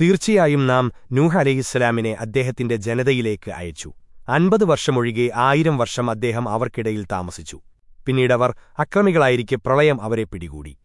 തീർച്ചയായും നാം നൂഹ് അലഹിസ്സലാമിനെ അദ്ദേഹത്തിന്റെ ജനതയിലേക്ക് അയച്ചു. അൻപത് വർഷമൊഴികെ ആയിരം വർഷം അദ്ദേഹം അവർക്കിടയിൽ താമസിച്ചു. പിന്നീടവർ അക്രമികളായിരിക്കെ പ്രളയം അവരെ പിടികൂടി.